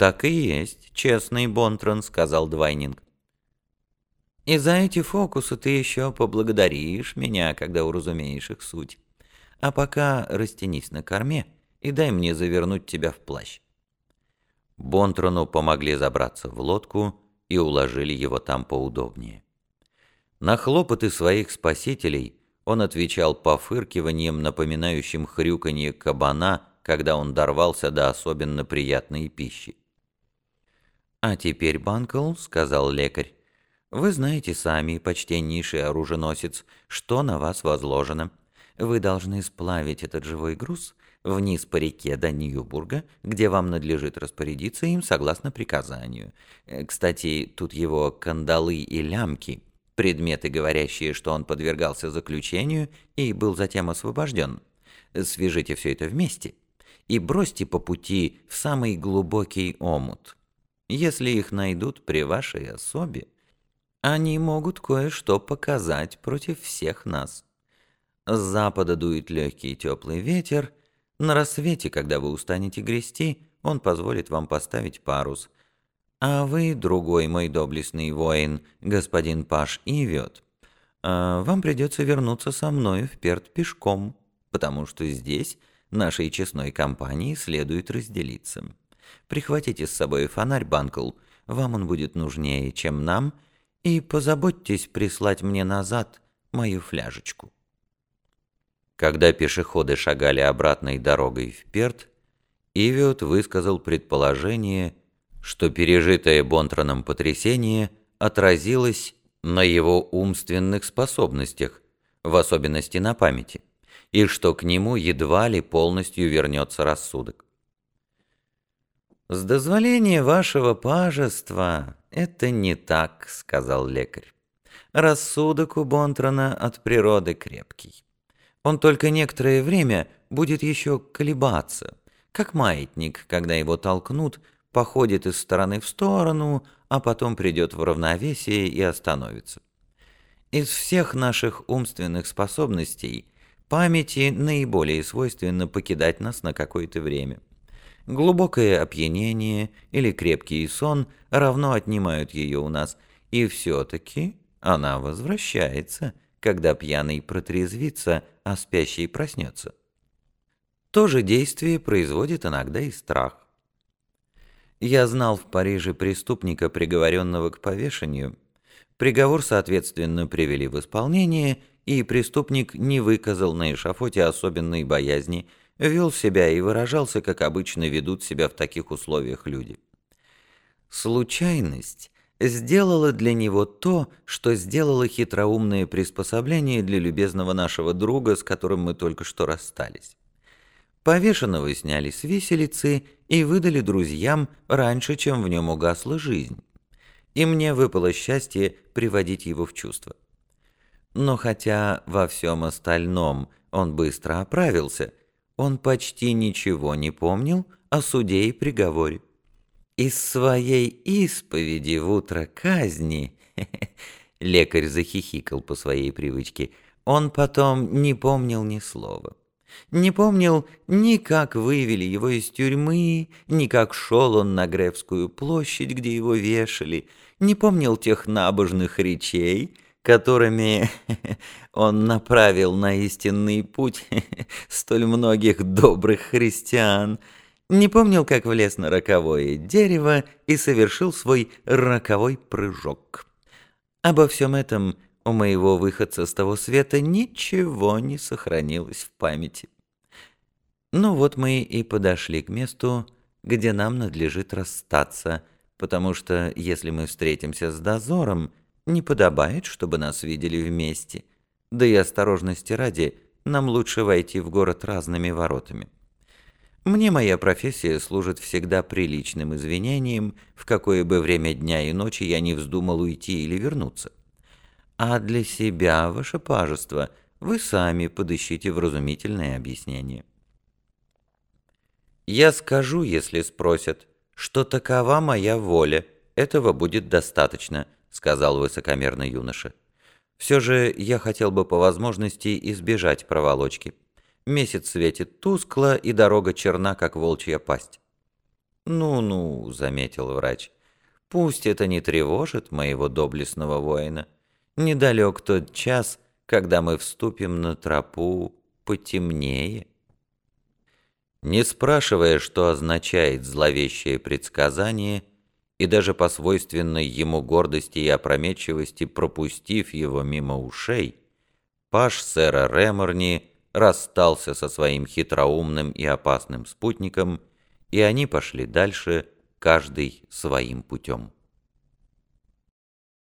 «Так и есть, честный Бонтрон», — сказал Двайнинг. «И за эти фокусы ты еще поблагодаришь меня, когда уразумеешь их суть. А пока растянись на корме и дай мне завернуть тебя в плащ». Бонтрону помогли забраться в лодку и уложили его там поудобнее. На хлопоты своих спасителей он отвечал пофыркиванием, напоминающим хрюканье кабана, когда он дорвался до особенно приятной пищи. «А теперь, Банкл», — сказал лекарь, — «вы знаете сами, почтеннейший оруженосец, что на вас возложено. Вы должны сплавить этот живой груз вниз по реке до Ньюбурга, где вам надлежит распорядиться им согласно приказанию. Э, кстати, тут его кандалы и лямки, предметы, говорящие, что он подвергался заключению и был затем освобожден. Свяжите все это вместе и бросьте по пути в самый глубокий омут». Если их найдут при вашей особе, они могут кое-что показать против всех нас. С запада дует легкий теплый ветер. На рассвете, когда вы устанете грести, он позволит вам поставить парус. А вы, другой мой доблестный воин, господин Паш Ивет, а вам придется вернуться со мной в Перт пешком, потому что здесь нашей честной компании следует разделиться. Прихватите с собой фонарь, Банкл, вам он будет нужнее, чем нам, и позаботьтесь прислать мне назад мою фляжечку». Когда пешеходы шагали обратной дорогой в Перт, Ивиот высказал предположение, что пережитое Бонтроном потрясение отразилось на его умственных способностях, в особенности на памяти, и что к нему едва ли полностью вернется рассудок. «С дозволения вашего пажества это не так», — сказал лекарь. «Рассудок у Бонтрона от природы крепкий. Он только некоторое время будет еще колебаться, как маятник, когда его толкнут, походит из стороны в сторону, а потом придет в равновесие и остановится. Из всех наших умственных способностей памяти наиболее свойственно покидать нас на какое-то время». Глубокое опьянение или крепкий сон равно отнимают ее у нас, и все-таки она возвращается, когда пьяный протрезвится, а спящий проснется. То же действие производит иногда и страх. Я знал в Париже преступника, приговоренного к повешению. Приговор, соответственно, привели в исполнение, и преступник не выказал на эшафоте особенной боязни – вел себя и выражался, как обычно ведут себя в таких условиях люди. Случайность сделала для него то, что сделало хитроумное приспособление для любезного нашего друга, с которым мы только что расстались. Повешенного сняли с виселицы и выдали друзьям раньше, чем в нем угасла жизнь. И мне выпало счастье приводить его в чувство. Но хотя во всем остальном он быстро оправился – он почти ничего не помнил о суде и приговоре. Из своей исповеди в утро казни лекарь захихикал по своей привычке. Он потом не помнил ни слова. Не помнил ни как вывели его из тюрьмы, ни как шел он на Гревскую площадь, где его вешали, не помнил тех набожных речей, которыми он направил на истинный путь столь многих добрых христиан, не помнил, как влез на роковое дерево и совершил свой роковой прыжок. Обо всем этом у моего выходца с того света ничего не сохранилось в памяти. Ну вот мы и подошли к месту, где нам надлежит расстаться, потому что если мы встретимся с дозором, не подобает, чтобы нас видели вместе. Да и осторожности ради, нам лучше войти в город разными воротами. Мне моя профессия служит всегда приличным извинением, в какое бы время дня и ночи я не вздумал уйти или вернуться. А для себя, ваше пажество, вы сами подыщите вразумительное объяснение. Я скажу, если спросят, что такова моя воля, этого будет достаточно –— сказал высокомерный юноша. «Все же я хотел бы по возможности избежать проволочки. Месяц светит тускло, и дорога черна, как волчья пасть». «Ну-ну», — заметил врач, — «пусть это не тревожит моего доблестного воина. Недалек тот час, когда мы вступим на тропу потемнее». Не спрашивая, что означает зловещее предсказание, и даже по свойственной ему гордости и опрометчивости пропустив его мимо ушей, паш сэра Реморни расстался со своим хитроумным и опасным спутником, и они пошли дальше, каждый своим путем.